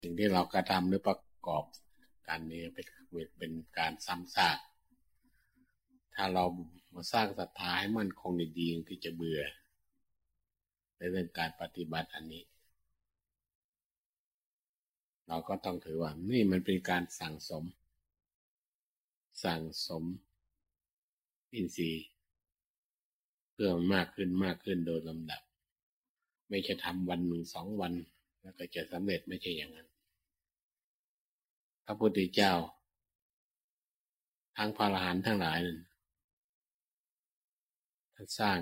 สิ่งที่เรากระทำหรือประกอบการนี้เป็นเป็นการซ้ำซากถ้าเรามาสร้างศรัทธาให้มั่นคงในดีที่จะเบื่อ ในเรื่องการปฏิบัติอันนี้ เราก็ต้องถือว่านี่มันเป็นการสั่งสม สั่งสม อินทรีย์เพื่อมากขึ้นมากขึ้นโดยลำดับ ไม่ใช่ทำวันหนึ่งสองวันแล้วก็จะสำเร็จไม่ใช่อย่างนั้น ระพุทธเจ้า ทั้งพระอรหันต์ทั้งหลายนั้นท่านสร้าง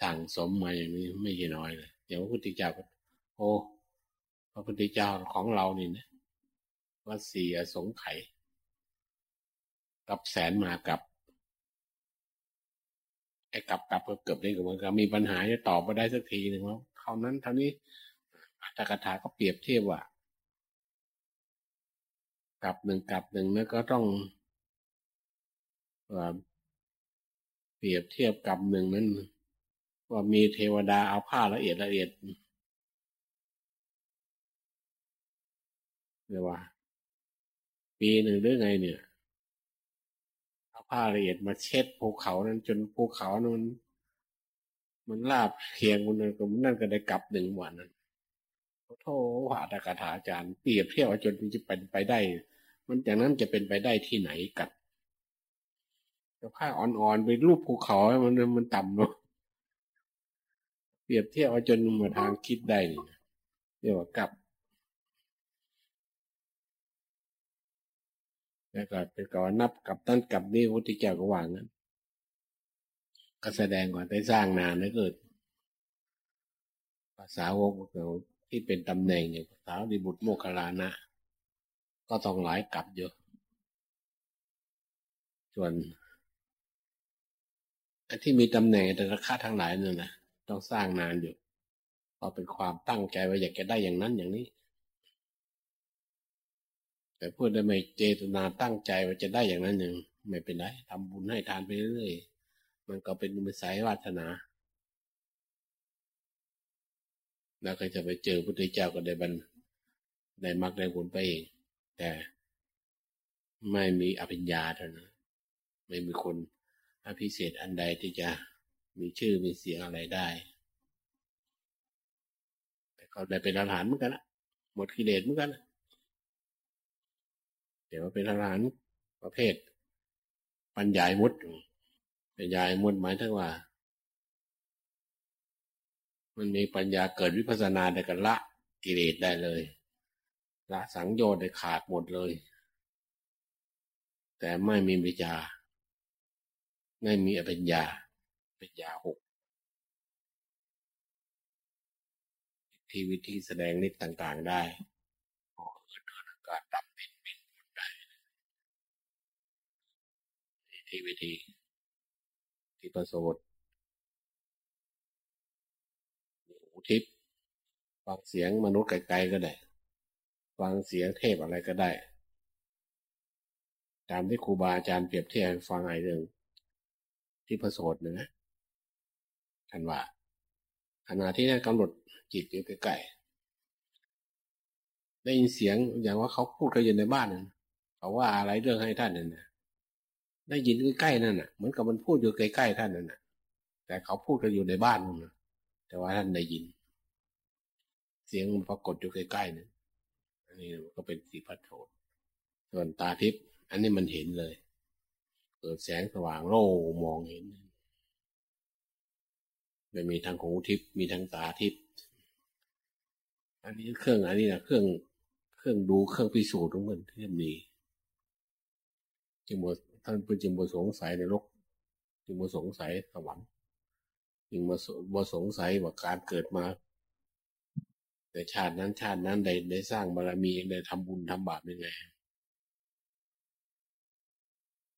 สั่งสมมาอย่างนี้ไม่ใช่น้อยเลยเดี๋ยวพระพุทธเจ้าโอ้พระพุทธเจ้าของเรานี่นะว่าสี่อสงไขยกับแสนมากับไอ้กับกับเกือบได้กับมันก็มีปัญหาจะตอบมาได้สักทีหนึ่งว่าเท่านั้นเท่านี้อัตถกถาก็เปรียบเทียบว่า กับหนึ่งกับหนึ่งแล้วก็ต้องเปรียบเทียบกับหนึ่งนั้นว่ามีเทวดาเอาผ้าละเอียดละเอียดเรียกว่า ปีหนึ่งหรือไงเนี่ยเอาผ้าละเอียดมาเช็ดภูเขานั้น จนภูเขานั้น มันลาบเพียงมันนั่นก็นั่นก็ได้กลับหนึ่งวันนั้นโทษว่าตากถาจารย์เปรียบเทียบจนจะเป็นไปได้ มันจากนั้นจะเป็นไปได้ที่ไหนกันผ้าอ่อนๆไปรูปภูเขามันมันต่ำเนาะเปรียบเทียบเอาจนมาทางคิดได้เรียกว่ากับแล้วก็เป็นก่อนนับกับตั้นกับนี่พุทธเจ้าก็ว่างนั้นก็แสดงก่อนได้สร้างนานนะเกิดภาษาวกที่เป็นตำแหน่งอย่างภาษาดิบุตรโมคลานะ ก็ต้องหลายกลับเยอะ ส่วนอันที่มีตำแหน่งแต่ราคาทั้งหลายนั่นนะต้องสร้างนานอยู่เพราะเป็นความตั้งใจว่าอยากจะได้อย่างนั้นอย่างนี้ แต่พูดได้ไม่เจตนาตั้งใจว่าจะได้อย่างนั้นอย่างไม่เป็นไรทำบุญให้ทานไปเรื่อยมันก็เป็นมิสัยวาสนาแล้วก็จะไปเจอพระพุทธเจ้าก็ได้บันได้มักได้ผลไปเอง แต่ไม่มีอภิญญาเท่านั้นไม่มีคนอภิเศษอันใดที่จะมีชื่อมีเสียงอะไรได้ แต่เขาได้เป็นอรหันต์เหมือนกันนะหมดกิเลสเหมือนกันนะเดี๋ยวเป็นอรหันต์ประเภท ปัญญายมุดปัญญายมุดหมายถึงว่า มันมีปัญญาเกิดวิปัสนาได้กันละกิเลสได้เลย ละสังโยชน์ได้ขาดหมดเลย แต่ไม่มีวิจาไม่มีอภิญญาปัญญาหกที่วิธีแสดงนิดต่างๆได้ออเดินอากาศดับเป็นบินได้ที่วิธีที่ประสดหูทิพย์ฟังเสียงมนุษย์ไกลๆก็ได้ ฟังเสียงเทพอะไรก็ได้ ตามที่ครูบาอาจารย์เปรียบเทียบฟังไอ้เรื่องที่ประสดนะท่านว่าขณะที่นั่นกำหนดจิตอยู่ใกล้ๆได้ยินเสียงอย่างว่าเขาพูดกันอยู่ในบ้านนั่นเขาว่าอะไรเรื่องให้ท่านนั่นนะได้ยินใกล้ๆนั่นน่ะเหมือนกับมันพูดอยู่ใกล้ๆท่านนั่นน่ะ แต่เขาพูดกันอยู่ในบ้านนั่นนะแต่ว่าท่านได้ยิน เสียงมันปรากฏอยู่ใกล้ๆนั่น นนี้ก็เป็นสีพัดโถส่วนตาทิพย์อันนี้มันเห็นเลย เกิดแสงสว่างโล่มองเห็นมันมีทั้งหูทิพย์มีทั้งตาทิพย์อันนี้เครื่องอันนี้นะเครื่องเครื่องดูเครื่องพิสูจน์ของมันที่มีจึงบท่านเป็นจึงบสงสัยในโลกจึงบสงสัยสวรรค์จึงมาบสงสัยว่าการเกิดมา แต่ชาตินั้นชาตินั้นได้ได้สร้างบารมีได้ทำบุญทำบาปยังไง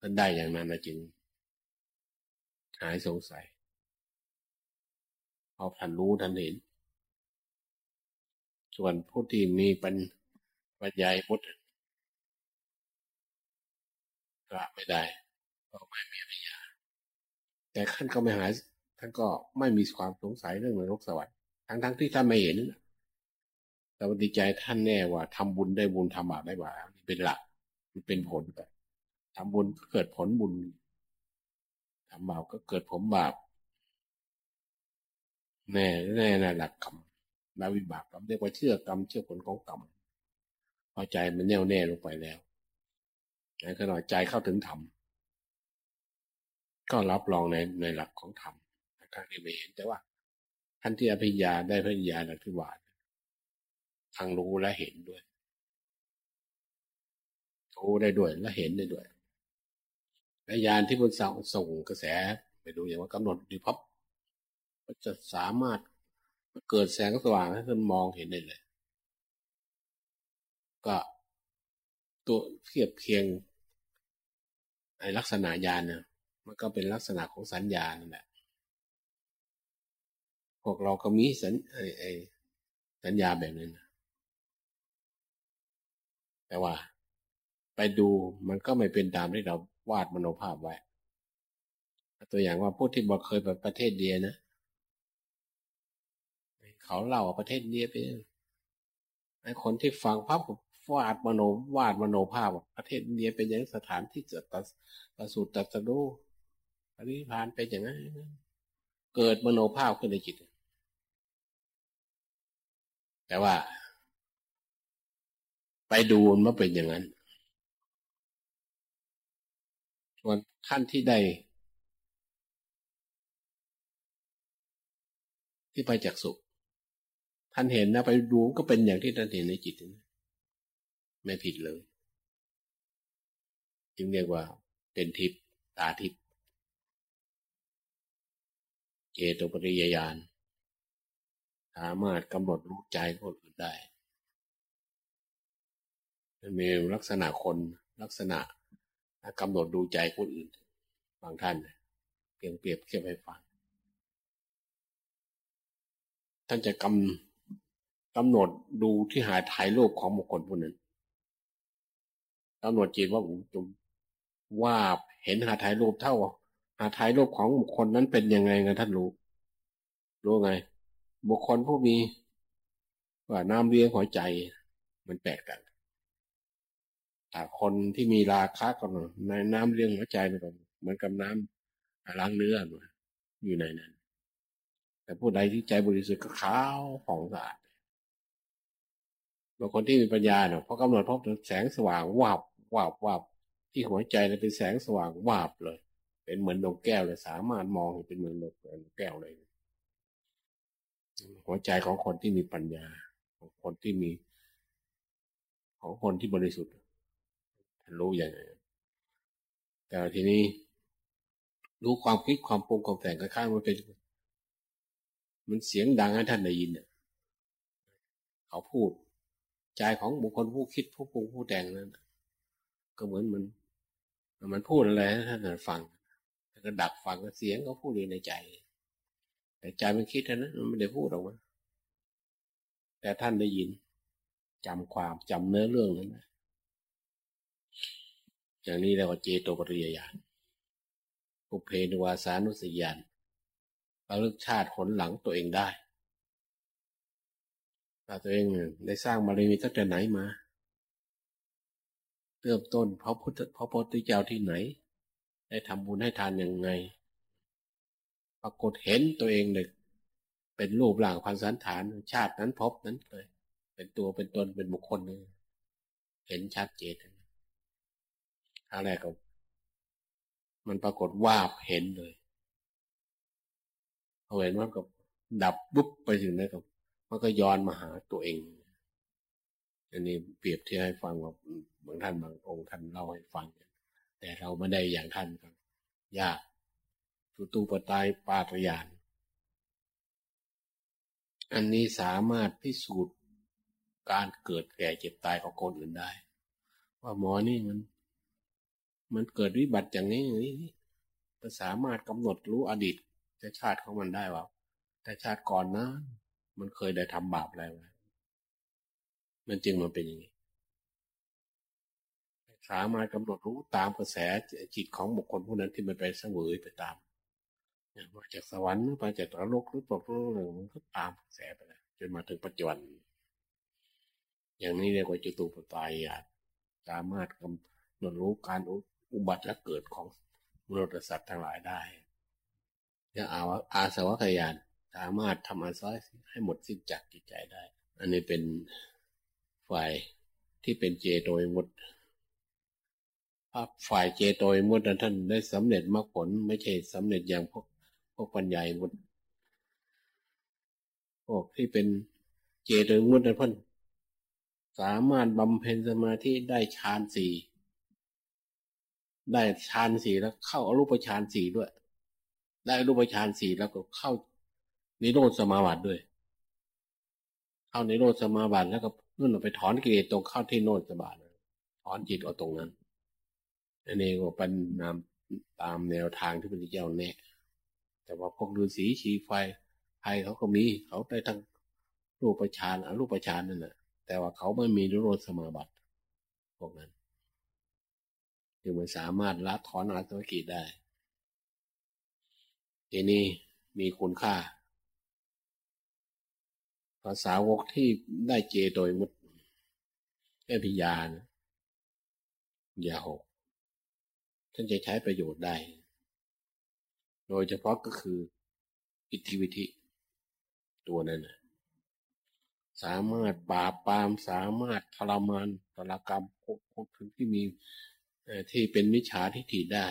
ท่านได้อย่างนั้นนะจึง หายสงสัยเพราท่านรู้ท่านเห็น ส่วนผู้ที่มีปัญปัญญาพุทธก็ไม่ได้ก็ไม่มีปัญญาแต่ท่านก็ไม่หายท่านก็ไม่มีความสงสัยเรื่องนรกสวรรค์ทั้งทั้งที่ท่านไม่เห็น แต่ปฏิใจท่านแน่ว่าทำบุญได้บุญทำบาปได้บาปนี่เป็นหลักมันเป็นผลแต่ทำบุญก็เกิดผลบุญทำบาปก็เกิดผลบาปแน่แน่น่หลักกรรมแลวิบากกรรมเรียกว่าเชื่อกรรมเชื่อผลของกรรมพอใจมันแน่วแน่ลงไปแล้วในขณะใจเข้าถึงธรรมก็รับรองในในหลักของธรรมทางที่ไม่เห็นแต่ว่าท่านที่อภิญญาได้พญญาณที่วาทางรู้และเห็นด้วย รู้ได้ด้วยและเห็นได้ด้วยและยานที่บนส่งส่งกระแส ไปดูอย่างว่ากำหนดดีพับก็จะสามารถเกิดแสงสว่างให้ท่านมองเห็นได้เลย ก็ตัวเทียบเคียงไอลักษณะยานเนี่ยมันก็เป็นลักษณะของสัญญานั่นแหละพวกเราก็มีสัญไอไอสัญญาแบบนั้น แต่ว่า ไปดูมันก็ไม่เป็นตามที่เราวาดมโนภาพไว้ ตัวอย่างว่าผู้ที่บอกเคยไปประเทศเดียนะ เขาเล่าประเทศเดียไปไอ้คนที่ฟังภาพวาดมโนวาดมโนภาพประเทศเดียเป็นอย่างสถานที่จะตัดประสูตรตัดสดูปริพานไปอย่างนั้นเกิดมโนภาพขึ้นในจิต แต่ว่า ไปดูมันเป็นอย่างนั้นส่วนท่านที่ได้ที่ไปจากสุข ท่านเห็นนะไปดูก็เป็นอย่างที่ท่านเห็นในจิตนะไม่ผิดเลยจึงเรียกว่า เป็นทิพตาทิพเจโตปริยญาณสามารถกำหนดรู้ใจคนอื่นได้ มีลักษณะคนลักษณะกำหนดดูใจคนอื่น บางท่านเพียงเปรียบเทียบให้ฟัง ท่านจะกำกำหนดดูที่หาถ่ายรูปของบุคคลผู้นั้นกำหนดจิตว่าจุว่าเห็นหาถ่ายรูปเท่า หาถ่ายรูปของบุคคลนั้นเป็นยังไงกันท่านรู้ รู้ไง บุคคลผู้มีว่าน้ำเลี้ยงหัวใจ มันแปลกกันแต่ คนที่มีราคะก็ในน้ำเลี้ยงหัวใจมันก็เหมือนกับน้ำล้างเนื้ออยู่ในนั้น แต่ผู้ใดที่ใจบริสุทธิ์ก็ขาวผ่องสะอาดบางคนที่มีปัญญาเนาะพอกำหนดพบแสงสว่างวาบวาบวาบที่หัวใจเนี่ยเป็นแสงสว่างวาบเลย เป็นเหมือนดวงแก้วเลยสามารถมองเห็นเป็นเหมือนดวงแก้วเลยหัวใจของคนที่มีปัญญา ของคนที่มี ของคนที่บริสุทธิ์ รู้อย่างไรแต่ทีนี้ รู้ความคิดความปรุงความแต่งข้างมันเป็นมันเสียงดังให้ท่านได้ยินเนี่ยเขาพูด ใจของบุคคลผู้คิดผู้ปรุงผู้แต่งนั้นก็เหมือนมันมันพูดอะไรให้ท่านฟังแล้วก็ดักฟังเสียงเขาพูดอยู่ในใจ แต่ใจมันคิดนะมันไม่ได้พูดออกมาแต่ท่านได้ยินจำความจำเนื้อเรื่องนั้นนะ อย่างนี้เรียกว่าเจโตปริยญาณปุเพนวาสานุสยานระลึกชาติผลหลังตัวเองได้ถ้าตัวเองได้สร้างบารมีตั้งแต่ไหนมาเริ่มต้นพระพุทธพระพุทธเจ้าที่ไหน ได้ทำบุญให้ทานยังไง ปรากฏเห็นตัวเองเลยเป็นรูปร่างพันสันฐานชาตินั้นพบนั้นเลย เป็นตัวเป็นตนเป็นบุคคลเลยเห็นชัดเจน ครั้งแรกก็มันปรากฏว่าเห็นเลยพอเห็นมันก็ดับปุ๊บไปถึงนั้นก็มันก็ย้อนมาหาตัวเอง อันนี้เปรียบที่ให้ฟังว่าบางท่านบางองค์ท่านเล่าให้ฟัง แต่เราไม่ได้อย่างท่านครับ ยากตุตูปตายปาตยาน อันนี้สามารถพิสูจน์การเกิดแก่เจ็บตายของคนอื่นได้ ว่าหมอนี่มัน มันเกิดวิบัติอย่างนี้อย่างนี้มันสามารถกำหนดรู้อดีตชาติของมันได้ว่าแต่ชาติก่อนนะ มันเคยได้ทำบาปอะไรไว้มันจึงมันเป็นอย่างนี้ สามารถกำหนดรู้ตามกระแสจิตของบุคคลผู้นั้นที่มันไปเสวยไปตามมาจากสวรรค์หรือมาจากนรกหรือตกนรกมันก็ตามกระแสไปแล้วจนมาถึงปัจจุบัน อย่างนี้เรียกว่าจตุปไตยาณสามารถกำหนดรู้การ อุบัติและเกิดของมนุษย์สัตว์ทั้งหลายได้จะอาอาสวัคยานสามารถทำอาศัยให้หมดสิ้นจากจิตใจได้ อันนี้เป็นฝ่ายที่เป็นเจโดยมุดฝ่ายเจโดยมุดนั้นท่านได้สำเร็จมรรคผลไม่ใช่สำเร็จอย่างพวกพวกปัญญามุดพวกที่เป็นเจโดยมุดนั้นท่านสามารถบำเพ็ญสมาธิได้ฌานสี่ ได้ฌานสี่แล้วเข้าอรูปฌานสี่ด้วย ได้รูปฌานสี่แล้วก็เข้านิโรธสมาบัติด้วย เข้านิโรธสมาบัติแล้วก็นู่นไปถอนกิเลสตรงเข้าที่โนดสมาบัติถอนจิตเอาตรงนั้นอันนี้ก็เป็นนามตามแนวทางที่พระพุทธเจ้าแนะแต่ว่าพวกฤาษีชีไฟไฟเขาก็มีเขาได้ทั้งรูปฌานอรูปฌานนั่นแหละแต่ว่าเขาไม่มีนิโรธสมาบัติพวกนั้น จึงไม่สามารถละถอนอาสวะกิจได้ทีนี้มีคุณค่า ภาษาวกที่ได้เจโดยมุดแค่พิยานยาหกท่านจะใช้ประโยชน์ได้ โดยเฉพาะก็คืออิทธิวิธิ ตัวนั้นนะสามารถปราบปรามสามารถทรมานตรกรรมพวกถึงที่มี ที่เป็นมิจฉาทิฏฐิได้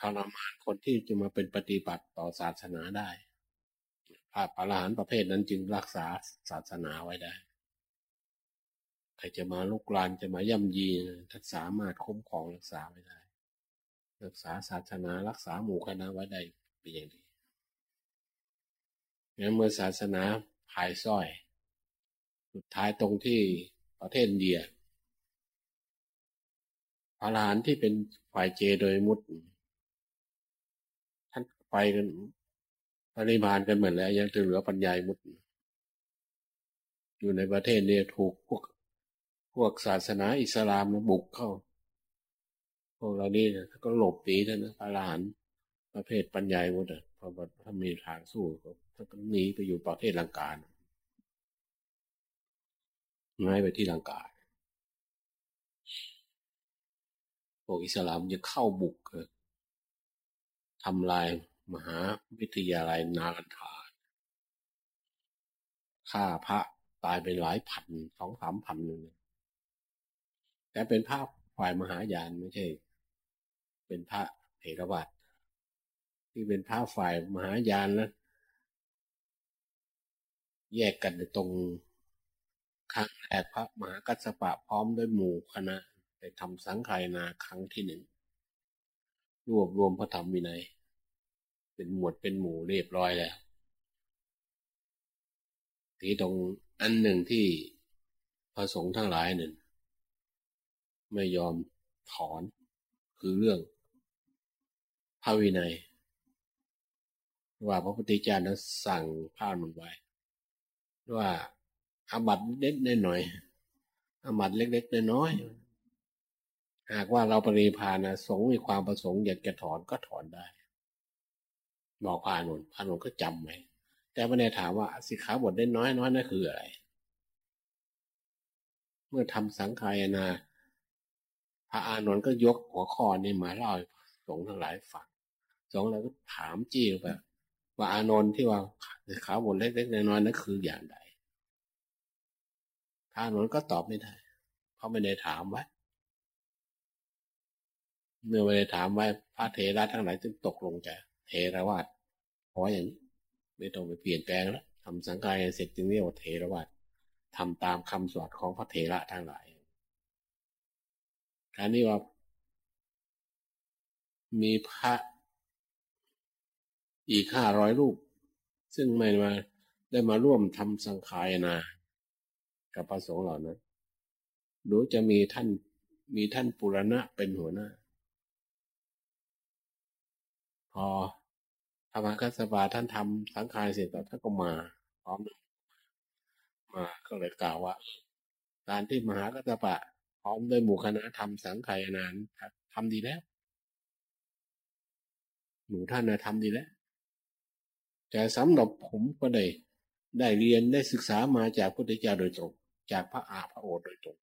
ทรมานคนที่จะมาเป็นปฏิบัติต่อศาสนาได้พระปรหานประเภทนั้นจึงรักษาศาสนาไว้ได้ใครจะมาลุกลานจะมาย่ำยีถ้าสามารถคุ้มครองรักษาไว้ได้ รักษาศาสนารักษาหมู่คณะไว้ได้เป็นอย่างดีงั้นเมื่อศาสนาหายส้อย สุดท้ายตรงที่ประเทศอินเดีย พระหลานที่เป็นฝ่ายเจโดยมุดท่านไปกันปริมาณกันเหมือนแล้ว ยังจะเหลือปัญญามุดอยู่ในประเทศเนี้ถูกพวก พวกศาสนาอิสลามมาบุกเข้า พวกเรานี่ก็หลบหนีท่านนะพระหลานประเภทปัญญามุดอะพราะถ้ามีทางสู้ก็หนีไปอยู่ประเทศลังกาง่ายไปที่ลังกา พวกอิสลามจะเข้าบุกทำลายมหาวิทยาลัยนาลันทาฆ่าพระตายไปหลายพันสองสามพันนึงแต่เป็นภาพฝ่ายมหายานไม่ใช่ เป็นพระเถรวาทที่เป็นพระฝ่ายมหายานแล้วแยกกันตรงครั้งแรกพระมหากัสสปะพร้อมด้วยหมู่คณะ ไปทำสังขายนาครั้งที่หนึ่งรวบรวมพระธรรมวินัย เป็นหมวดเป็นหมู่เรียบร้อยแล้วทีตรงอันหนึ่งที่พระสงฆ์ทั้งหลายหนึ่งไม่ยอมถอนคือเรื่องพระวินัย ว่าพระพุทธเจ้านั้นสั่งพระมันไว้ ว่าอาบัตเล็กๆน้อยอาบัตเล็กๆน้อย หากว่าเราปริพานะสงมีความประสงค์อยากจะถอนก็ถอนได้บอกพานุนพานุนก็จำไหมแต่ไม่ได้ถามว่าสิขาบทได้น้อยน้อยนั่นคืออะไร เมื่อทำสังขายนาพระอานนท์ก็ยกหัวข้อนี้มาเล่าสงทั้งหลายฟังสงแล้วก็ถามจี้แบบว่าอานนท์ที่ว่าสิขาบทเล็กๆน้อยๆนั่นคืออย่างใดพระอานนท์ก็ตอบไม่ได้ เพราะไม่ได้ถามไว้ เมื่อไม่ได้ถามไว้พระเทระทั้งหลายจึงตกลงใจเทระวาดพออย่างนี้ไม่ต้องไปเปลี่ยนแปลงแล้วทำสังกายเสร็จจึงเรียกว่าเทระวาดทำตามคำสวดของพระเทระทั้งหลายการนี้ว่า มีพระอีกห้าร้อยรูป ซึ่งไม่มาได้มาร่วมทำสังขายนา กับพระสงฆ์เหล่านั้นดูจะมีท่านมีท่านปุรณะเป็นหัวหน้า พอธรรมกัสบาท่านทำสังขารเสร็จแล้วท่านก็มาพร้อมมาก็เลยกล่าวว่า การที่มหากัสปะ พร้อมด้วยหมู่คณะทำสังขารนานทำดีแล้ว หนูท่านนะทำดีแล้วแต่สำหรับผมก็ได้ได้เรียนได้ศึกษามาจากพุทธเจ้าโดยตรง จากพระอาพระโอษฐ์โดยตรง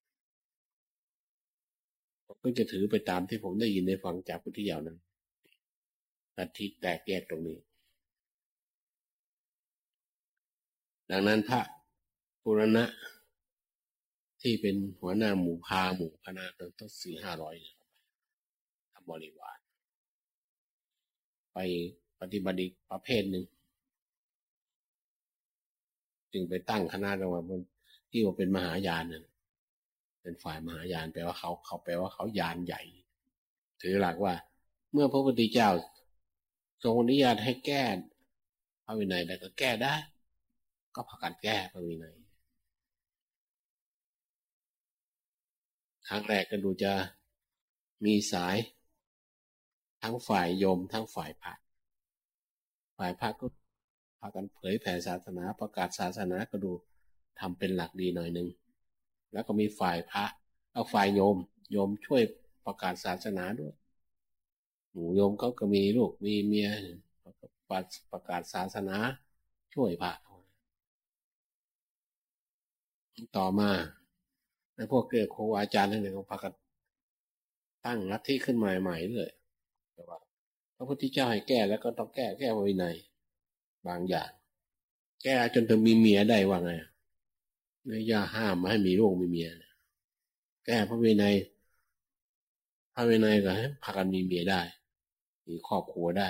ผมก็จะถือไปตามที่ผมได้ยินได้ฟังจากพุทธิยานั้น ลัทธิแตกแยกตรงนี้ ดังนั้นพระปุรณะที่เป็นหัวหน้าหมู่พาหมู่คณะตั้งสี่ห้าร้อยทำบริวาร ไปปฏิบัติประเภทหนึ่ง จึงไปตั้งคณะจังหวัดที่ว่าเป็นมหายานนั่นเป็นฝ่ายมหายานแปลว่าเขาเขาแปลว่าเขายานใหญ่ ถือหลักว่า เมื่อพระพุทธเจ้า ทรงอนุญาตให้แก้พระวินัยแต่ก็แก้ได้ ก็พากันแก้พระวินัยครั้งแรกก็ดูจะมีสาย ทั้งฝ่ายโยมทั้งฝ่ายพระฝ่ายพระก็พากันเผยแผ่ศาสนาประกาศศาสนาก็ดูทำเป็นหลักดีหน่อยหนึ่งแล้วก็มีฝ่ายพระเอาฝ่ายโยม โยมช่วยประกาศศาสนาด้วย หมู่โยมเขาก็มีลูกมีเมียประกาศศาสนาช่วยพระต่อมาในพวกเกี่ยวครูอาจารย์ทั้งหลายเขาพากันตั้งลัทธิขึ้นมาใหม่เลยแต่ว่าพระพุทธเจ้าให้แก้แล้วก็ต้องแก้แก้วินัยบางอย่าง แก้จนถึงมีเมียได้ว่าไงไม่ย่าห้ามไม่ให้มีลูกมีเมียแก้พระวินัยพระวินัยก็ให้พากันมีเมียได้ มีครอบครัวได้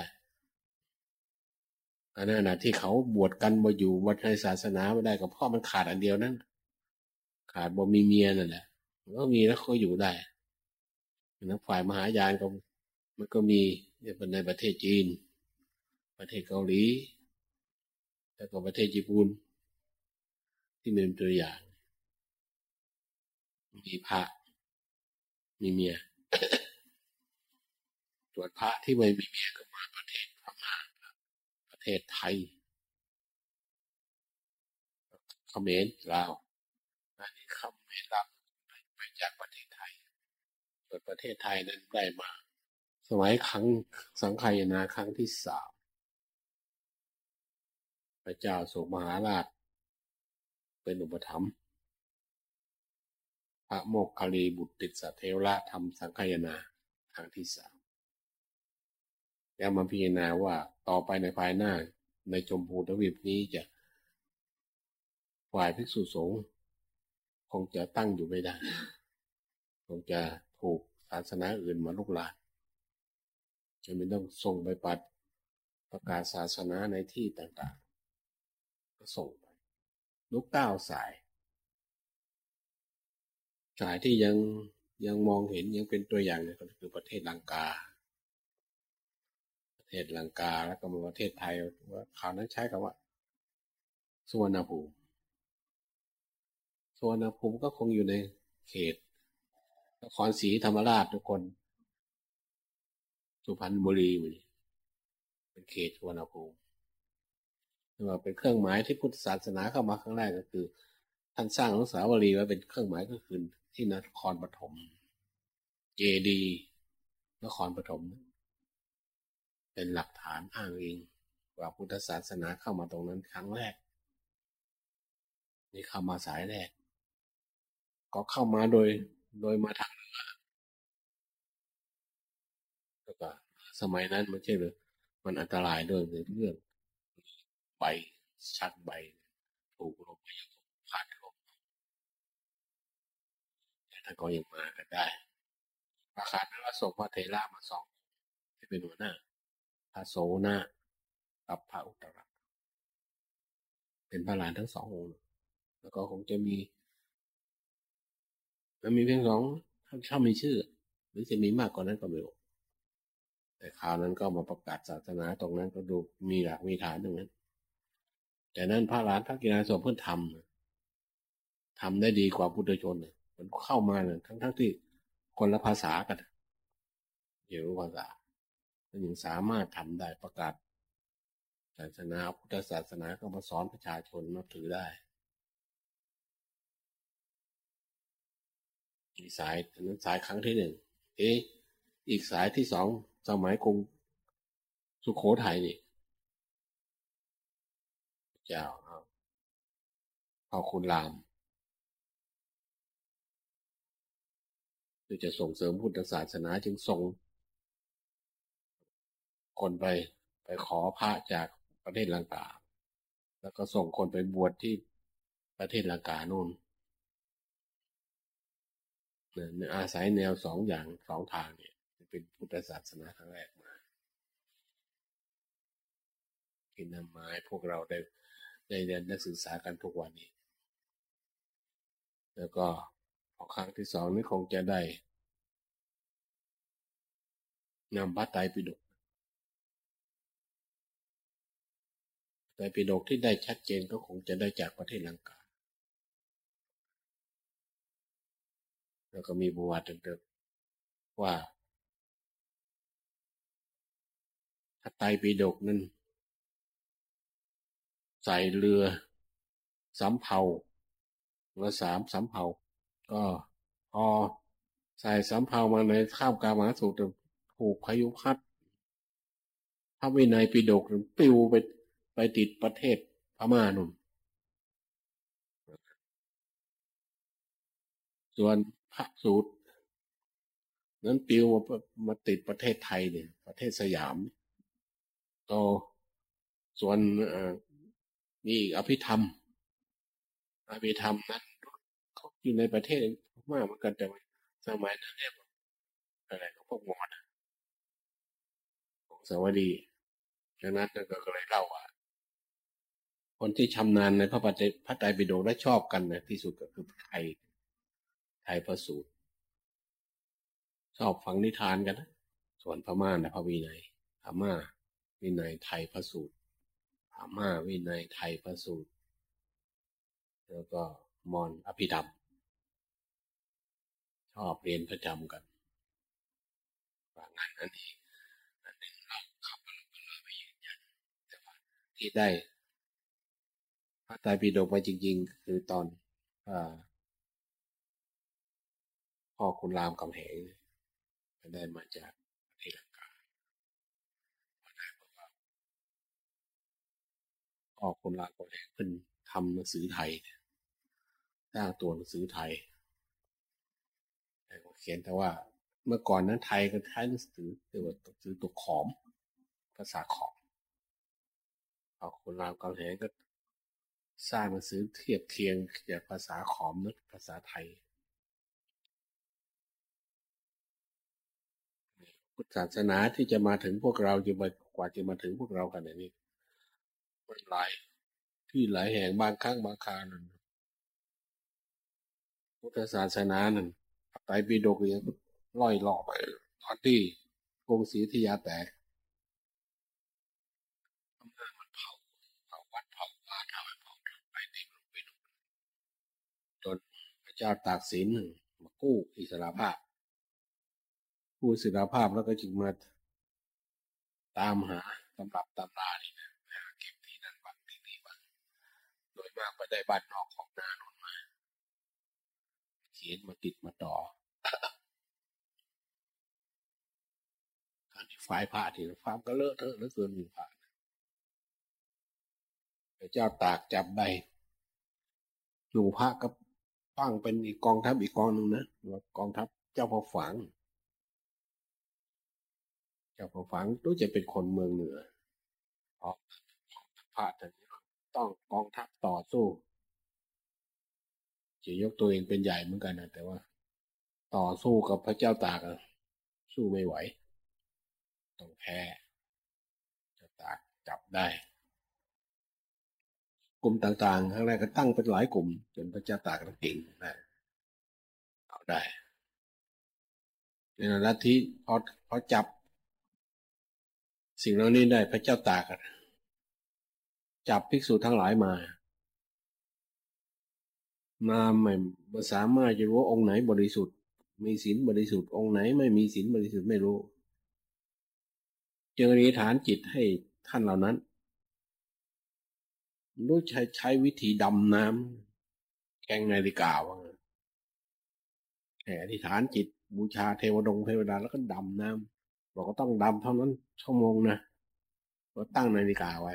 อันนั้นนะที่เขาบวชกันมาอยู่วัดในศาสนาไม่ได้ก็เพราะมันขาดอันเดียวนั้น ขาดบ่มีเมียนั่นแหละมันก็มีแล้วเขาอยู่ได้นักฝ่ายมหายานก็มันก็มีเป็นในประเทศจีน ประเทศเกาหลี แล้วก็ประเทศญี่ปุ่นที่เป็นตัวอย่าง มีพระมีเมีย ส่วนพระที่ไม่มีเมียก็มาประเทศพม่าประเทศไทยเขมรลาวอันนี้เขมรลาวไปจากประเทศไทยส่วนประเทศไทยนั้นได้มา สมัยครั้งสังขยนาครั้งที่สามพระเจ้าสุมหาราช เป็นอุปถัมภ์พระโมกขลีบุตรติสเทวระทำสังขยนาครั้งที่สาม แล้วมาพิจารณาว่าต่อไปในภายหน้าในจมพูทวีปนี้จะฝ่ายภิกษุสงฆ์คงจะตั้งอยู่ไม่ได้ คงจะถูกศาสนาอื่นมาลุกลานจะไม่ต้องส่งไปปัดประกาศศาสนาในที่ต่างๆ ก็ส่งไปลูกเก้าสาย สายที่ยังยังมองเห็นยังเป็นตัวอย่างเนี่ยก็คือประเทศลังกา เทศลังกาแล้วก็มาประเทศไทยว่าข่าวนั้นใช้คำว่าสุวรรณภูมิสุวรรณภูมิก็คงอยู่ในเขตนครศรีธรรมราชทุกคน สุพรรณบุรีเป็นเขตสุวรรณภูมิว่าเป็นเครื่องหมายที่พุทธศาสนาเข้ามาครั้งแรกก็คือ ท่านสร้างอนุสาวรีไว้เป็นเครื่องหมายก็คือที่นครปฐมเจดีนครปฐม เป็นหลักฐานอ้างอิงว่าพุทธศาสนาเข้ามาตรงนั้นครั้งแรก นี่เข้ามาสายแรก ก็เข้ามาโดยโดยมาทางเรือแล้วก็สมัยนั้นมันใช่เลยมันอันตรายด้วยเรื่องใบชักใบถูกลมพายุพัดลมแต่ถ้าก็ยังมากันได้ประคานั้นว่าส่งพระเทระมาสองที่เป็นหัวหน้า พระโสนากับพระอุตระเป็นพระหลานทั้งสององค์แล้วก็คงจะมีมันมีเพียงสองถ้ามีชื่อ หรือจะมีมากกว่านั้นก็ไม่รู้แต่คราวนั้นก็มาประกาศศาสนาตรงนั้นก็ดูมีหลักมีฐานตรงนั้น แต่นั้นพระหลานพระกินาสมเพื่อนทำทำได้ดีกว่าพุทธชนเนี่ยมันเข้ามาเนี่ยทั้งทั้งที่คนละภาษากันเดี๋ยวภาษา มันยังสามารถทำได้ประกาศศาสนาพุทธศาสนาก็มาสอนประชาชนนับถือได้อีกสายนั้นสายครั้งที่หนึ่งเอ๊อีกสายที่สองสมัยกรุงสุขโขทัยนี่เจ้าเอาเอคุณรามคือจะส่งเสริมพุทธศาสนาจึงส่ง คนไปไปขอพระจากประเทศลังกา แล้วก็ส่งคนไปบวชที่ประเทศลังกาโน่นเนี่ยอาศัยแนวสองอย่างสองทางเนี่ยเป็นพุทธศาสนาครั้งแรกมาที่นำไม้พวกเราได้ได้เรียนได้ศึกษากันทุกวันนี้ แล้วก็พอครั้งที่สองนี้คงจะได้นำพระไตรปิฎก ไตรปิฎกที่ได้ชัดเจนก็คงจะได้จากประเทศลังกา แล้วก็มีประวัติเดิมๆว่าพระไตรปิฎกนั้นใส่เรือสำเภาเรือสามสำเภาก็พอใส่สำเภามาในข้ามกามาสูตรถูกพายุพัดพระวินัยปิฎกปิวไป ไปติดประเทศพม่านุ่น ส่วนพระสูตร นั้นปิวมามาติดประเทศไทยเนี่ย ประเทศสยามก็ส่วนมีอีกอภิธรรม อภิธรรมนั้นเขาอยู่ในประเทศมากเหมือนกันแต่สมัยนั้นเนี่ยอะไรของพวกมอญของสวัสดีดังนั้นก็เลยเล่าว่า คนที่ชำนาญในพระปฏิพระไตรปิฎกและชอบกันนะที่สุดก็คือไทย ไทยพระสูตร ชอบฟังนิทานกันนะส่วนพม่านะพระวีนัยพม่า วินัยไทยพระสูตรพม่าวินัยไทยพระสูตร แล้วก็มอนอภิธรรมชอบเรียนประจำกันว่างานนั้นเองอันหนึ่งเราขับเราไปยืนยันแต่ว่าที่ได้ ระไตรปิฎกมาจริงๆ คือตอนอพ่อคุณรามกำแหงได้มาจากประเทศลังกาออกคนลาคนแรกเพิ่นทำหนังสือไทยสร้างตัวหนังสือไทยแต่เขียนแต่ว่าเมื่อก่อนนั้นไทยก็ใช้หนังสือเรียกว่าหนังสือตัวขอม ภาษาขอมเอาคนลาวกำแหงก็ สร้างหนังสือเทียบเคียงจากภาษาขอมนึกภาษาไทย พุทธศาสนาที่จะมาถึงพวกเราจะมากว่าจะมาถึงพวกเราขนาดนี้มันหลายที่หลายแห่งบางครั้งบางครานั่นพุทธศาสนานั่นไตรปิฎกยังล่อยหลอกไปตอนที่กรุงศรีธยาแตกอำนาจมันเผาเผาวัดเผาบ้านเอาไปเผาไปตีมันไปดูจนพระ เจ้าตากสินมากู้อิสระภาพ กู้อิสระภาพแล้วก็จึงมาตามหาตำรับตำรานี่นะมากไปได้บ้านนอกของนาโนนมา เขียนมาติดมาต่อการที่ฝ่ายผ่าที่ฟามก็เลอะเทอะเหลือเกินมีผ่าเจ้าตากจับใบหลวงพระก็ ปั้งเป็นอีกกองทัพอีกกองหนึ่งนะกองทัพเจ้าพอฝัง เจ้าพอฝังรู้จะเป็นคนเมืองเหนือพราะพระแต่ต้องกองทัพต่อสู้จะยกตัวเองเป็นใหญ่เหมือนกันนะแต่ว่า ต่อสู้กับพระเจ้าตากสู้ไม่ไหว ต้องแพ้จะตากจับได้ กลุ่มต่างๆครั้งแรกก็ตั้งเป็นหลายกลุ่ม จนพระเจ้าตากเก่งได้เอาได้ในลัทธิพอพอจับ สิ่งเหล่านี้ได้พระเจ้าตากจับภิกษุทั้งหลายมา มาไม่สามารถจะรู้ว่าองค์ไหนบริสุทธิ์ มีศีลบริสุทธิ์องค์ไหน ไม่มีศีลบริสุทธิ์ไม่รู้ จึงอธิษฐานจิตให้ท่านเหล่านั้น รู้ใช้ใช้วิธีดำน้ำแข่งนาฬิกาว่าแห่อธิษฐานจิตบูชาเทวดงเทวดาแล้วก็ดำน้ำบอกก็ต้องดำเท่านั้นชั่วโมงนะก็ตั้งนาฬิกาไว้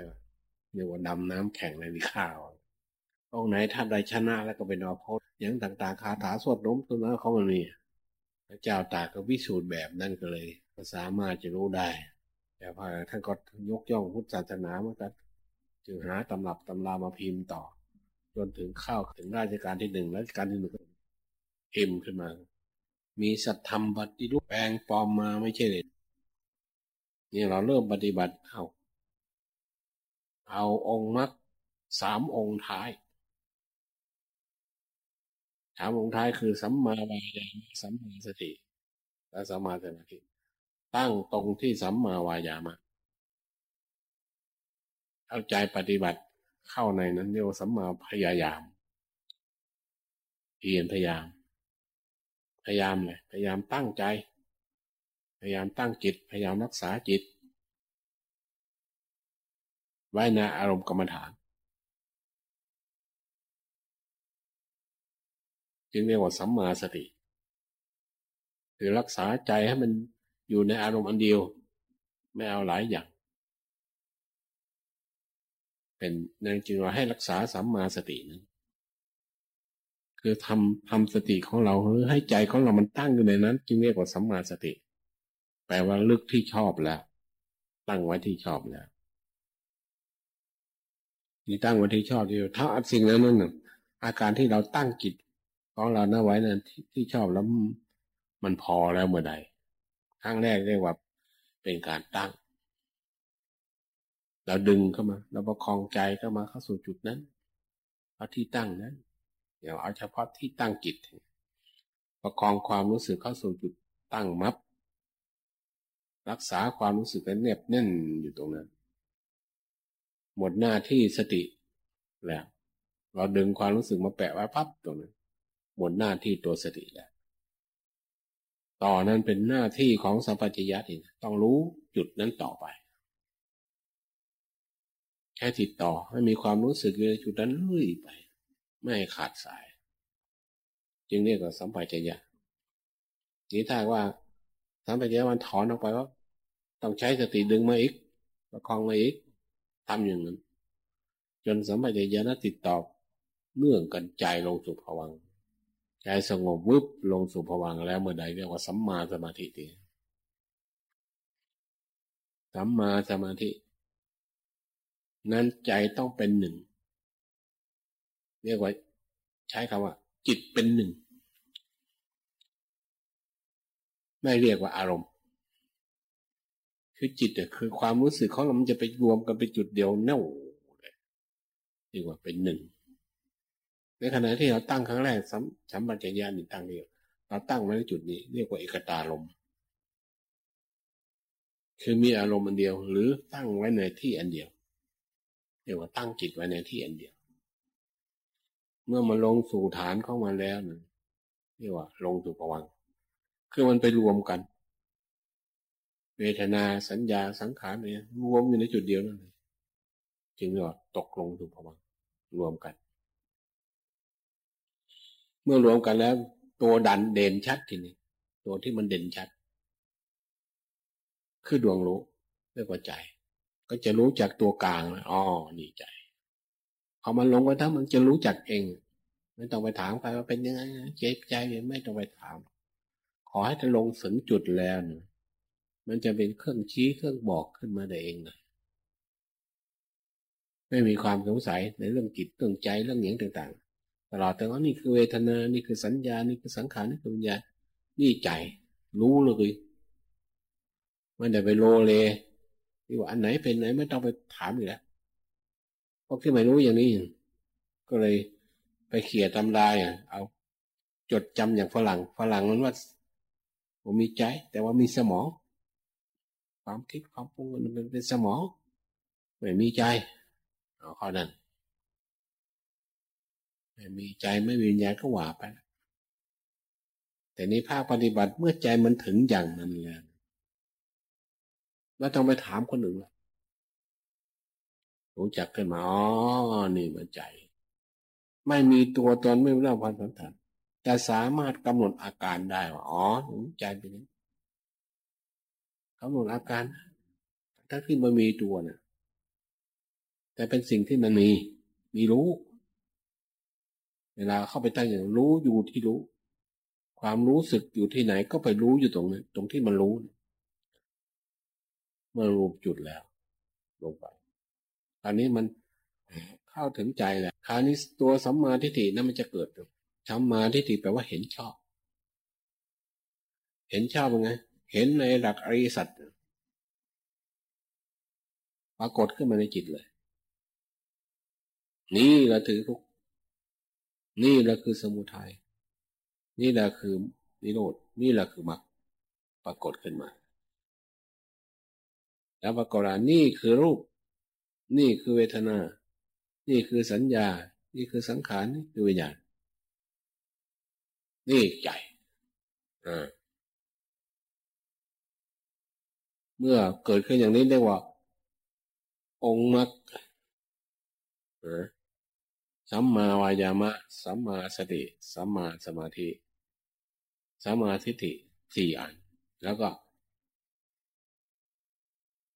เรียกว่าดำน้ำแข่งในวิข้าวองไหนท่านใดชนะแล้วก็เป็นอภพอย่างต่างๆคาถาสวดน้มตัวนั้นเขามันมีพระเจ้าตากก็วิสูจน์แบบนั่นก็เลย ก็สามารถจะรู้ได้ แต่พอท่านก็ยกย่องพุทธศาสนาเมื่อกัน จึงหาตำรับตำรามาพิมพ์ต่อ จนถึงเข้าถึงราชการที่หนึ่งราชการที่หนึ่งพิมพ์ขึ้นมา มีสัตธรรมปฏิรูปแปลงปลอมมาไม่ใช่เลยนี่เราเริ่มปฏิบัติเอาเอาองค์มรรคสามองค์ท้ายสามองค์ท้ายคือสัมมาวายามะสัมมาสติและสัมมาสมาธิตั้งตรงที่สัมมาวายามะ เอาใจปฏิบัติเข้าในนั้นเรียกว่าสัมมาพยายามเพียรพยายาม พยายามเลยพยายามตั้งใจ พยายามตั้งจิต พยายามรักษาจิต ไว้ในอารมณ์กรรมฐาน จึงเรียกว่าสัมมาสติคือรักษาใจให้มันอยู่ในอารมณ์อันเดียว ไม่เอาหลายอย่าง เป็นนั่นจึงเราให้รักษาสัมมาสตินั้น คือทำทำสติของเราให้ใจของเรามันตั้งอยู่ในนั้น จึงเรียกว่าสัมมาสติ แปลว่าลึกที่ชอบแล้ว ตั้งไว้ที่ชอบแล้วนี่ตั้งไว้ที่ชอบเดียวถ้าอัดสิ่งนั้นนั่นอาการที่เราตั้งจิตของเรานะไว้นั้นที่ที่ชอบแล้วมันพอแล้วเมื่อใดครั้งแรกเรียกว่าเป็นการตั้ง เราดึงเข้ามา เราประคองใจเข้ามาเข้าสู่จุดนั้นเอาที่ตั้งนั้น เดี๋ยวเอาเฉพาะที่ตั้งจิต ประคองความรู้สึกเข้าสู่จุดตั้งมับรักษาความรู้สึกนั้นเนียบแน่นอยู่ตรงนั้น หมดหน้าที่สติแล้ว เราดึงความรู้สึกมาแปะไว้ปั๊บตรงนั้น หมดหน้าที่ตัวสติแล้ว ต่อนั้นเป็นหน้าที่ของสัมปชัญญะเองต้องรู้จุดนั้นต่อไป แค่ติดต่อให้มีความรู้สึกอยู่ในจุดนั้นเรื่อยไป ไม่ขาดสาย จึงเรียกว่าสัมปชัญญะนี่ถ้าว่าสัมปชัญญะมันถอนออกไปว่าต้องใช้สติดึงมาอีกประคองมาอีกทำอย่างนั้น จนสัมปชัญญะนั้นติดต่อเนื่องกันใจลงสู่ภวังใจสงบวึบลงสู่ภวังแล้วเมื่อใดเรียกว่าสัมมาสมาธิตีสัมมาสมาธิ นั้นใจต้องเป็นหนึ่ง เรียกว่า ใช้คำว่า จิตเป็นหนึ่ง ไม่เรียกว่าอารมณ์ คือจิตเนี่ยคือความรู้สึกของเรามันจะไปรวมกันเป็นจุดเดียวเน่าเลยเรียกว่าเป็นหนึ่ง ในขณะที่เราตั้งครั้งแรกสัมสัมปัญญานี่ตั้งเดียวเราตั้งไว้ในจุดนี้ เรียกว่าเอกตาลมคือมีอารมณ์อันเดียว หรือตั้งไว้ในที่อันเดียว เรียกว่าตั้งจิตไว้ในที่อันเดียว เมื่อมาลงสู่ฐานเข้ามาแล้วนะเรียกว่า ลงสู่ภวังคือมันไปรวมกัน เวทนาสัญญาสังขารเนี่ยรวมอยู่ในจุดเดียวนั่นเลยจึงเรียกว่าตกลงสู่ภวังรวมกัน เมื่อรวมกันแล้ว ตัวดันเด่นชัดทีนี้ตัวที่มันเด่นชัด คือดวงรู้เรียกว่าใจ ก็จะรู้จากตัวกลางอ๋อนี่ใจพอมันลงไปถ้ามันจะรู้จักเอง ไม่ต้องไปถามใครว่าเป็นยังไงเจ็บใจไม่ต้องไปถาม ขอให้จะลงถึงจุดแล้วนมันจะเป็นเครื่องชี้เครื่องบอกขึ้นมาได้เองเลยไม่มีความสงสัยในเรื่องจิตเรื่องใจเรื่องอย่างต่าง ๆ ตลอดแต่ว่านี่คือเวทนา นี่คือสัญญา นี่คือสังขาร นี่คือวิญญาณนี่ใจ รู้เลยมันได้ไปโลเล ที่ว่าอันไหนเป็นไหนไม่ต้องไปถามอีกแล้วเพวกที่ไม่รู้อย่างนี้ ก็เลยไปเขี่ยตำราอะ เอาจดจำอย่างฝรั่งฝรั่งมันว่า ผมมีใจ แต่ว่ามีสมอง ความคิดความปรุงมันเป็นสมองไม่มีใจเอาข้อนั้นไม่มีใจไม่มีวิญญาณก็หวาไปแต่ในภาคปฏิบัติเมื่อใจมันถึงอย่างนั้นแล้ว ไม่ต้องไปถามคนอื่นละรู้จักขึ้นมาอ๋อนี่มันใจ ไม่มีตัวตนไม่รู้เรื่องความสัมพันแต่สามารถกำหนดอาการได้ว่าอ๋อใจเป็นนี้กำหนดอาการถ้าที่มันมีตัวนะ่ะ แต่เป็นสิ่งที่มันมี มีรู้ เวลาเข้าไปตั้งอย่างรู้อยู่ที่รู้ ความรู้สึกอยู่ที่ไหนก็ไปรู้อยู่ตรงนั้นตรงที่มันรู้ เมื่อรูปจุดแล้ว ลงไปคราวนี้มันเข้าถึงใจแหละคราวนี้ตัวสัมมาทิฏฐินั้นมันจะเกิดสัมมาทิฏฐิแปลว่าเห็นชอบ เห็นชอบยังไง เห็นในหลักอริสัจปรากฏขึ้นมาในจิตเลย นี่แหละถือทุก นี่แหละคือสมุทัย นี่แหละคือนิโรธนี่แหละคือมรรคปรากฏขึ้นมา แล้วปรากฏว่านี่คือรูป นี่คือเวทนา นี่คือสัญญา นี่คือสังขารนี่คือวิญญาณ นี่ใจอ่าเมื่อเกิดขึ้นอย่างนี้เรียกว่า องค์มรรคสัมมาวายามะ สัมมาสติ สัมมาสมาธิ สัมมาทิฏฐิสี่อัน แล้วก็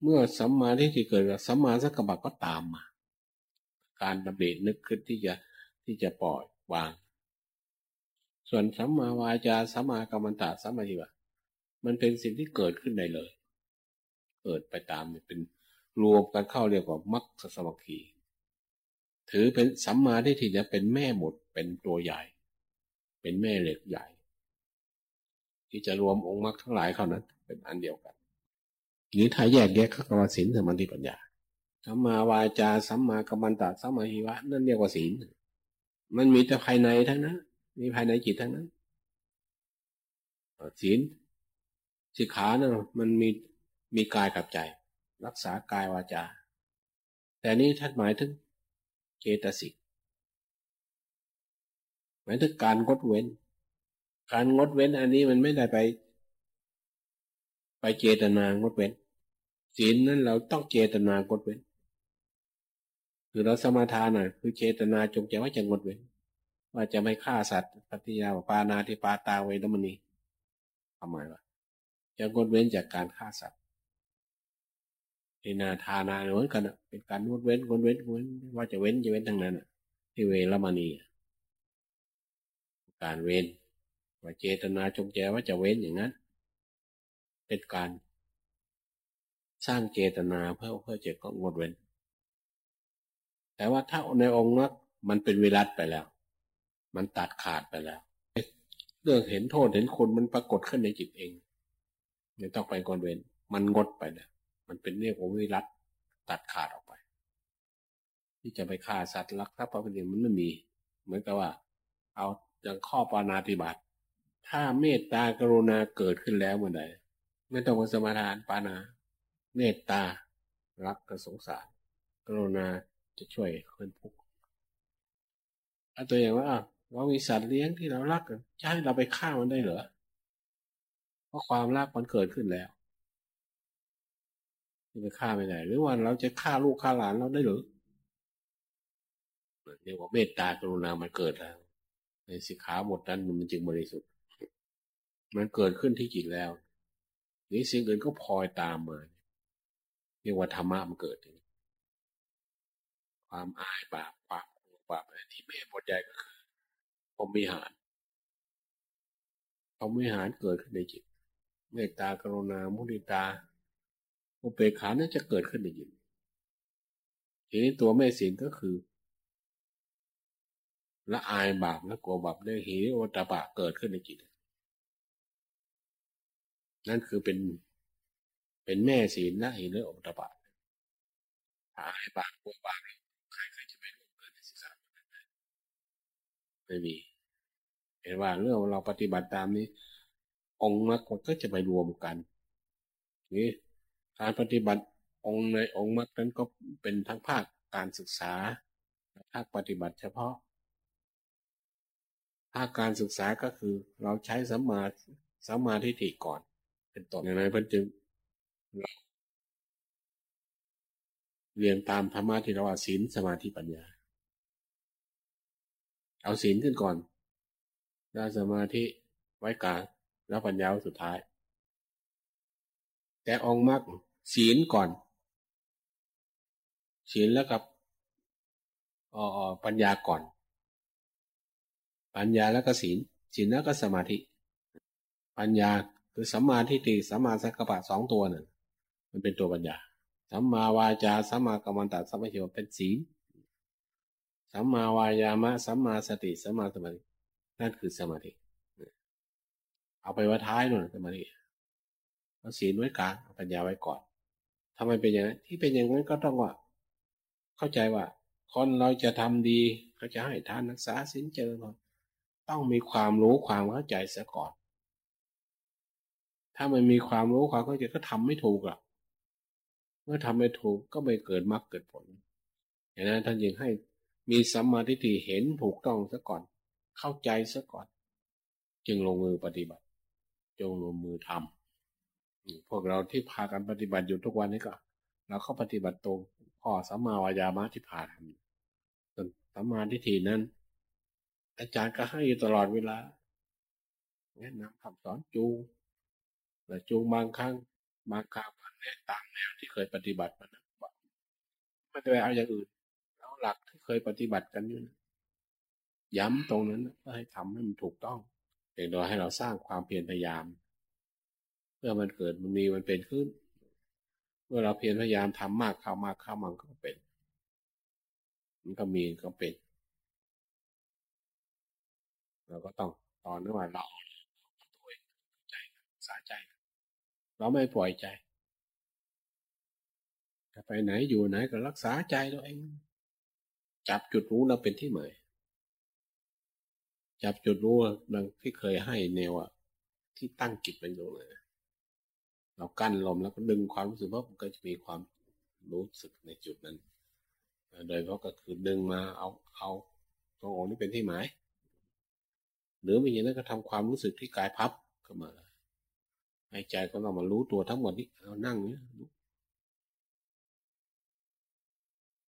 เมื่อสัมมาทิฏฐิเกิดสัมมาสังกัปปะก็ตามมา การดำเนินนึกขึ้นที่จะที่จะปล่อยวาง ส่วนสัมมาวาจาสัมมากรรมตะสัมมาทิฏฐิมันเป็นสิ่งที่เกิดขึ้นได้เลย เกิดไปตามเป็นรวมกันเข้าเรียกว่ามัคคสมัคคีถือเป็นสัมมาทิฏฐิจะเป็นแม่หมดเป็นตัวใหญ่ เป็นแม่เหล็กใหญ่ ที่จะรวมองค์มรรคทั้งหลายเข้านั้น เป็นอันเดียวกัน นี้ถ้าแยกแยกข้ากรรมสินสมาธิปัญญาสัมมาวาจาสัมมากัมมันตะสัมมาหิวะ นั่นเรียกว่าศีล มันมีแต่ภายในทั้งนั้น มีภายในจิตทั้งนั้นศีลสิขาเนะมันมีมีกายกับใจ รักษากายวาจา แต่นี้ท่านหมายถึงเจตสิกหมายถึงการงดเว้น การงดเว้นอันนี้มันไม่ได้ไป ไปเจตนางดเว้นศีลนั้นเราต้องเจตนางดเว้นคือเราสมาทานน่ะคือเจตนาจงใจว่าจะงดเว้น ว่าจะไม่ฆ่าสัตว์ปฏิยาปานาทิปาตาเวรมณีทำไมวะจะงดเว้นจากการฆ่าสัตว์ที่นาทานาเหมือนกันเป็นการงดเว้นงดเว้นเว้นว่าจะเว้นจะเว้นทั้งนั้นที่เวรมณีการเว้นว่าเจตนาจงใจว่าจะเว้นอย่างนั้น เป็นการสร้างเจตนาเพื่อเพื่อจะก็งดเว้น แต่ว่าถ้าในองค์นักมันเป็นเวรัตไปแล้ว มันตัดขาดไปแล้ว เรื่องเห็นโทษเห็นคนมันปรากฏขึ้นในจิตเองไม่ต้องไปกดเว้น มันงดไปแล้วมันเป็นเรียกว่าวิรัตตัดขาดออกไป ที่จะไปฆ่าสัตว์ลักทรัพย์ประเด็นมันไม่มี เหมือนกับว่า เอาอย่างข้อปานาติบัติถ้าเมตตากรุณาเกิดขึ้นแล้วเมื่อใด ไม่ต้องมาสมาทานปานาเมตตา รักกับสงสาร กรุณาจะช่วยคนพวกเอาตัวอย่างว่าเรามีสัตว์เลี้ยงที่เรารักจะให้เราไปฆ่ามันได้เหรอเพราะความรักมันเกิดขึ้นแล้วจะไปฆ่าไม่ได้หรือว่าเราจะฆ่าลูกฆ่าหลานเราได้หรือเรียกว่าเมตตากรุณามันเกิดแล้ว ในสิขาหมดนั้นมันจึงบริสุทธิ์ มันเกิดขึ้นที่จิตแล้ว นี่สิ่งอื่นก็พลอยตามมาเรียกว่าธรรมะมันเกิดความอายบาปความกลัวบาปอะไรที่แม่บทใหญ่ก็คือพรมิหารพรมิหารเกิดขึ้นในจิตเมตตากรุณามุทิตาอุเบกขานั้นจะเกิดขึ้นในจิตทีนี้ตัวแม่ศีลก็คือละอายบาปและกลัวบาปได้หิโอตบะเกิดขึ้นในจิต นั่นคือเป็นเป็นแม่ศีลละหิเลโอตบะอายบาปกลัวบาปใครเคยจะไปร่วมเกิดในศึกษาไม่มีเห็นว่าเรื่องเราปฏิบัติตามนี้ องค์มรรคก็จะไปรวมกันนี่การปฏิบัติองค์ในองค์มรรคนั้นก็เป็นทั้งภาคการศึกษาภาคปฏิบัติเฉพาะ ภาคการศึกษาก็คือเราใช้สัมมาสัมมาทิฏฐิก่อน เป็นต้นอย่างไรเพิ่อนจึงเรียนตามธรรมะที่เราว่าศีลสมาธิปัญญา เอาศีลขึ้นก่อน แล้วสมาธิไว้กลางแล้วปัญญาสุดท้าย แต่องค์มรรคศีลก่อน ศีลแล้วกับอ๋อปัญญาก่อน ปัญญาแล้วก็ศีลศีลแล้วก็สมาธิ ปัญญา คือสัมมาทิฏฐิสัมมาสังกัปปะสองตัวน่ะมันเป็นตัวปัญญาสัมมาวาจาสัมมากัมมันตสัมมาชิวเป็นศีลสัมมาวายามะสัมมาสติสัมมาสมาธินั่นคือสมาธิเอาไปว่าท้ายหน่อยสมาธิเอาศีลไว้กลางเอาปัญญาไว้ก่อนทำไมเป็นอย่างนั้นที่เป็นอย่างนั้นก็ต้องว่า เข้าใจว่า คนเราจะทำดีเขาจะให้ทานรักษาศีลเจริญต้องมีความรู้ความเข้าใจเสียก่อน ถ้ามันมีความรู้ความเข้าใจก็ทำไม่ถูกหรอกเมื่อทำไม่ถูกก็ไม่เกิดมรรคเกิดผลอย่างนั้นท่านยังให้มีสัมมาทิฏฐิเห็นถูกต้องซะก่อน เข้าใจซะก่อน จึงลงมือปฏิบัติ จงลงมือทำพวกเราที่พากันปฏิบัติอยู่ทุกวันนี้ก็เราเข้าปฏิบัติตรงพ่อสัมมาวายามะที่พาทำส่วนสัมมาทิฏฐินั้น อาจารย์ก็ให้อยู่ตลอดเวลาแนะนำคำสอนจู แต่จูงบางครั้งบางครั้งเนี่ยตามแนวที่เคยปฏิบัติมานะไม่ได้เอาอย่างอื่นเอาหลักที่เคยปฏิบัติกันอยู่นะย้ำตรงนั้นเพื่อให้ทำให้มันถูกต้องอย่างโดยให้เราสร้างความเพียรพยายาม เพื่อมันเกิดมันมีมันเป็นขึ้น เมื่อเราเพียรพยายามทำมากเข้ามากเข้ามันก็เป็น มันก็มีก็เป็นเราก็ต้องตอนนี้ว่าเราตัวใจสาใจ เราไม่ปล่อยใจจะไปไหนอยู่ไหนก็รักษาใจตัวเอง จับจุดรู้เราเป็นที่หมายจับจุดรู้ดังที่เคยให้แนวอะที่ตั้งจิตเป็นตรงไหนเรากั้นลมแล้วก็ดึงความรู้สึกว่ามันก็จะมีความรู้สึกในจุดนั้น โดยเพราะก็คือดึงมาเอาเอาตรงอกนี้เป็นที่หมาย หรือไม่อย่างนั้นก็ทำความรู้สึกที่กายพับเข้ามาให้ใจก็ต้องมารู้ตัวทั้งหมดนี้เอานั่งเนี้ย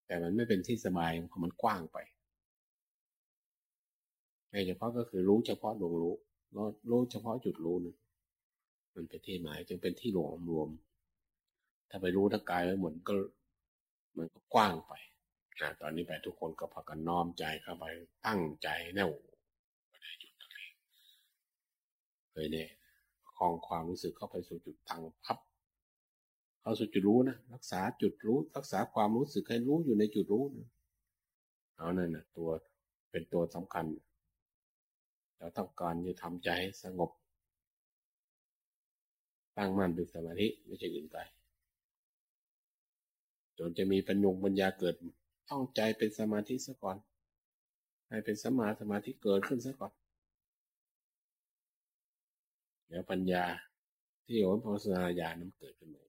แต่มันไม่เป็นที่สบายเพราะมันกว้างไปในเฉพาะก็คือรู้เฉพาะดวงรู้รู้เฉพาะจุดรู้นึงมันเป็นที่หมายจึงเป็นที่รวมรวม ถ้าไปรู้ทั้งกายไว้หมดก็มันก็กว้างไปตอนนี้ไปทุกคนก็พากันน้อมใจเข้าไปตั้งใจแน่วไม่ได้หยุดตรงนี้เลยเนี่ย องความรู้สึกเข้าไปสู่จุดตั้งพับ เข้าสู่จุดรู้นะรักษาจุดรู้ รักษาความรู้สึกให้รู้อยู่ในจุดรู้นะเอานั่นนะตัวเป็นตัวสำคัญเราต้องการจะทำใจให้สงบ ตั้งมั่นเป็นสมาธิไม่ใช่อื่นไกลจนจะมีปัญญงปัญญาเกิดต้องใจเป็นสมาธิซะก่อน ให้เป็นสมาสมาธิเกิดขึ้นซะก่อน เดี๋ยวปัญญาที่โอนพอสนาญาณนั้นเกิดขึ้นมา